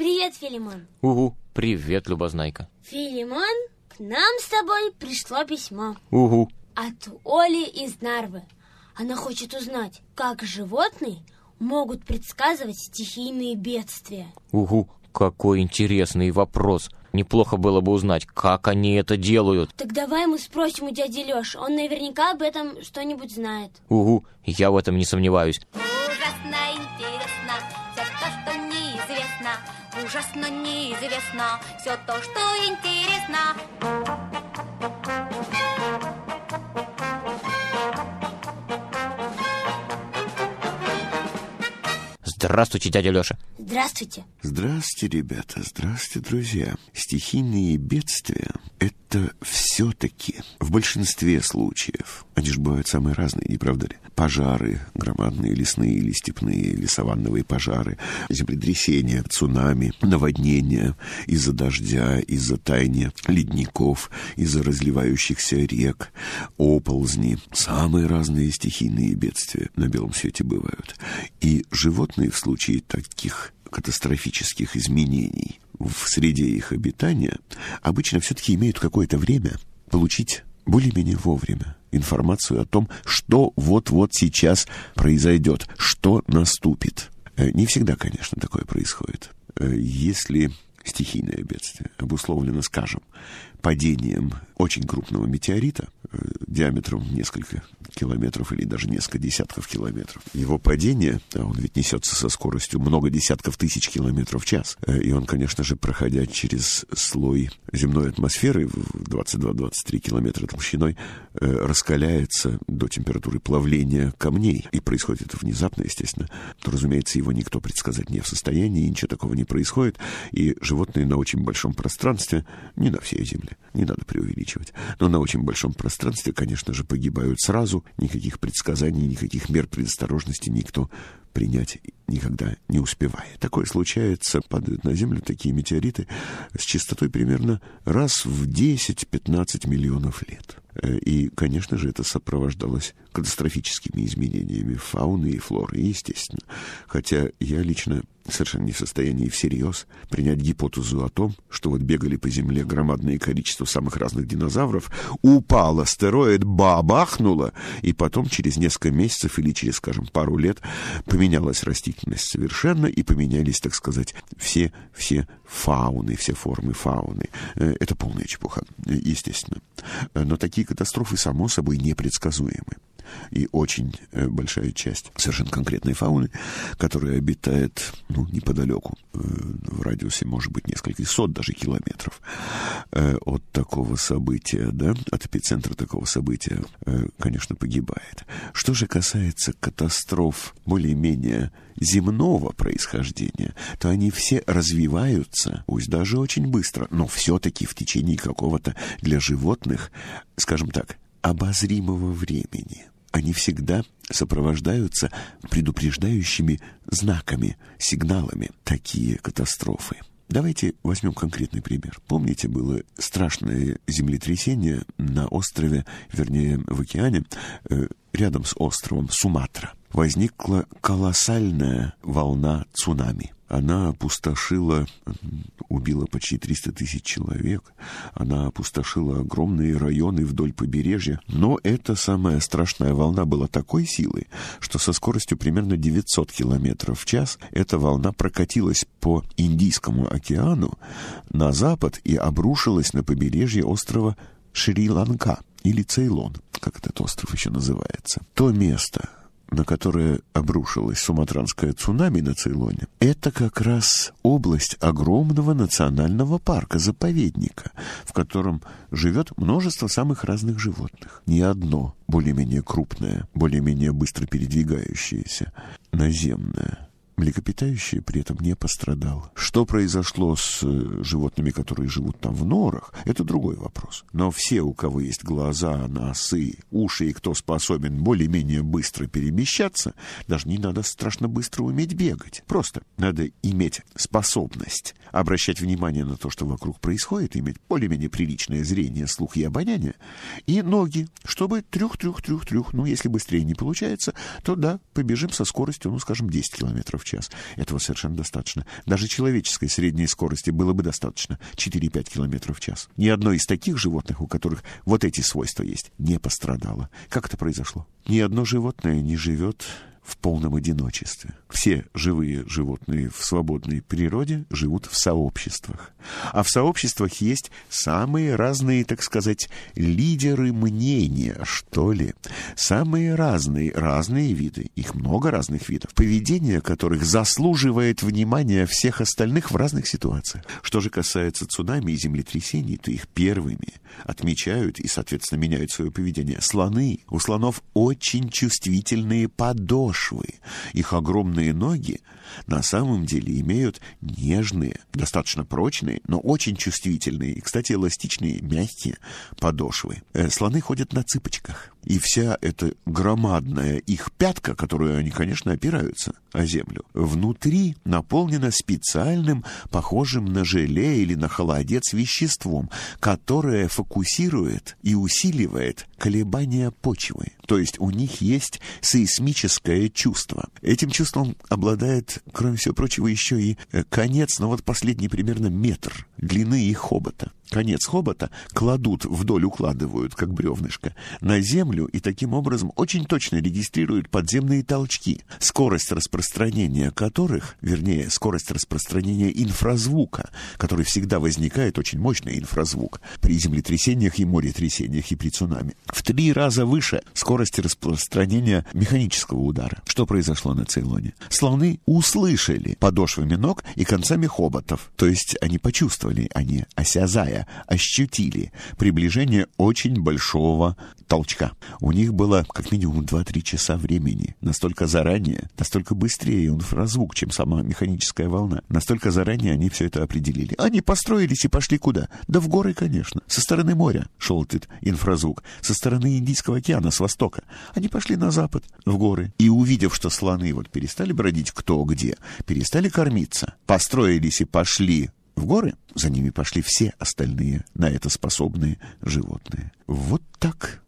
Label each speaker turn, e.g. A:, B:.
A: Привет, Филимон.
B: Угу, привет, Любознайка.
A: Филимон, к нам с тобой пришло письмо.
B: Угу.
A: От Оли из Нарвы. Она хочет узнать, как животные могут предсказывать стихийные бедствия.
B: Угу, какой интересный вопрос. Неплохо было бы узнать, как они это делают.
A: Так давай мы спросим у дяди Лёши. Он наверняка об этом что-нибудь знает.
B: Угу, я в этом не сомневаюсь.
C: Неизвестно все то, что интересно.
B: Здравствуйте, дядя Лёша.
A: Здравствуйте.
D: Здравствуйте, ребята, здравствуйте, друзья. Стихийные бедствия — это все-таки в большинстве случаев, они же бывают самые разные, не правда ли? Пожары, громадные лесные или степные, или пожары, землетрясения, цунами, наводнения из-за дождя, из-за таяния ледников, из-за разливающихся рек, оползни. Самые разные стихийные бедствия на белом свете бывают. И животные в случае таких катастрофических изменений в среде их обитания обычно все-таки имеют какое-то время получить более-менее вовремя информацию о том, что вот-вот сейчас произойдет, что наступит. Э, Не всегда, конечно, такое происходит. Э, Если стихийное бедствие обусловлено, скажем, падением очень крупного метеорита диаметром несколько километров или даже несколько десятков километров. Его падение, а он ведь несется со скоростью много десятков тысяч километров в час, э, и он, конечно же, проходя через слой земной атмосферы в 22-23 километра толщиной, э, раскаляется до температуры плавления камней. И происходит это внезапно, естественно. То, разумеется, его никто предсказать не в состоянии, ничего такого не происходит, и животные на очень большом пространстве, не на всей Земле, не надо преувеличивать, но на очень большом пространстве, конечно же, погибают сразу, никаких предсказаний, никаких мер предосторожности никто принять никогда не успевает. Такое случается, падают на Землю такие метеориты с частотой примерно раз в 10-15 миллионов лет. Э, И, конечно же, это сопровождалось катастрофическими изменениями фауны и флоры, естественно. Хотя я лично совершенно не в состоянии всерьез принять гипотезу о том, что вот бегали по Земле громадное количество самых разных динозавров, упал астероид, бабахнуло, и потом через несколько месяцев или через, скажем, пару лет поменялась растительность совершенно, и поменялись, так сказать, все, все фауны, все формы фауны. Э, Это полная чепуха, э, естественно. Э, Но такие катастрофы, само собой, непредсказуемы и очень большая часть совершенно конкретной фауны, которая обитает ну, неподалеку, в радиусе, может быть, нескольких сот даже километров от такого события, да, от эпицентра такого события, конечно, погибает. Что же касается катастроф более-менее земного происхождения, то они все развиваются, пусть даже очень быстро, но все-таки в течение какого-то для животных, скажем так, обозримого времени. Они всегда сопровождаются предупреждающими знаками, сигналами такие катастрофы. Давайте возьмем конкретный пример. Помните, было страшное землетрясение на острове, вернее, в океане, э, рядом с островом Суматра. Возникла колоссальная волна цунами. Она опустошила, убила почти 300 тысяч человек. Она опустошила огромные районы вдоль побережья. Но эта самая страшная волна была такой силы, что со скоростью примерно 900 километров в час эта волна прокатилась по Индийскому океану на запад и обрушилась на побережье острова Шри-Ланка или Цейлон, как этот остров еще называется. То место, на которое обрушилось суматранское цунами на Цейлоне, это как раз область огромного национального парка, заповедника, в котором живет множество самых разных животных. Не одно более-менее крупное, более-менее быстро передвигающееся, наземное. Млекопитающее при этом не пострадало. Что произошло с э, животными, которые живут там в норах, это другой вопрос. Но все, у кого есть глаза, носы, уши и кто способен более-менее быстро перемещаться, даже не надо страшно быстро уметь бегать. Просто надо иметь способность обращать внимание на то, что вокруг происходит, иметь более-менее приличное зрение, слух и обоняние, и ноги, чтобы трюх-трюх-трюх-трюх. Ну, если быстрее не получается, то да, побежим со скоростью, ну, скажем, 10 километров в час. Этого совершенно достаточно. Даже человеческой средней скорости было бы достаточно 4-5 км в час. Ни одно из таких животных, у которых вот эти свойства есть, не пострадало. Как это произошло? Ни одно животное не живет в полном одиночестве. Все живые животные в свободной природе живут в сообществах. А в сообществах есть самые разные, так сказать, лидеры мнения, что ли. Самые разные, разные виды, их много разных видов, поведение которых заслуживает внимания всех остальных в разных ситуациях. Что же касается цунами и землетрясений, то их первыми отмечают и, соответственно, меняют свое поведение слоны. У слонов очень чувствительные подошвы подошвы. Их огромные ноги на самом деле имеют нежные, достаточно прочные, но очень чувствительные и, кстати, эластичные, мягкие подошвы. Э, слоны ходят на цыпочках. И вся эта громадная их пятка, которую они, конечно, опираются о землю, внутри наполнена специальным, похожим на желе или на холодец веществом, которое фокусирует и усиливает колебания почвы. То есть у них есть сейсмическое чувство. Этим чувством обладает, кроме всего прочего, еще и э, конец, ну вот последний примерно метр длины их хобота конец хобота кладут вдоль, укладывают, как бревнышко, на землю и таким образом очень точно регистрируют подземные толчки, скорость распространения которых, вернее, скорость распространения инфразвука, который всегда возникает, очень мощный инфразвук, при землетрясениях и моретрясениях и при цунами, в три раза выше скорости распространения механического удара. Что произошло на Цейлоне? Слоны услышали подошвами ног и концами хоботов, то есть они почувствовали, они осязая, ощутили приближение очень большого толчка. У них было как минимум 2-3 часа времени. Настолько заранее, настолько быстрее инфразвук, чем сама механическая волна. Настолько заранее они все это определили. Они построились и пошли куда? Да в горы, конечно. Со стороны моря шел этот инфразвук. Со стороны Индийского океана, с востока. Они пошли на запад, в горы. И увидев, что слоны вот перестали бродить кто где, перестали кормиться, построились и пошли в горы за ними пошли все остальные на это способные животные. Вот так.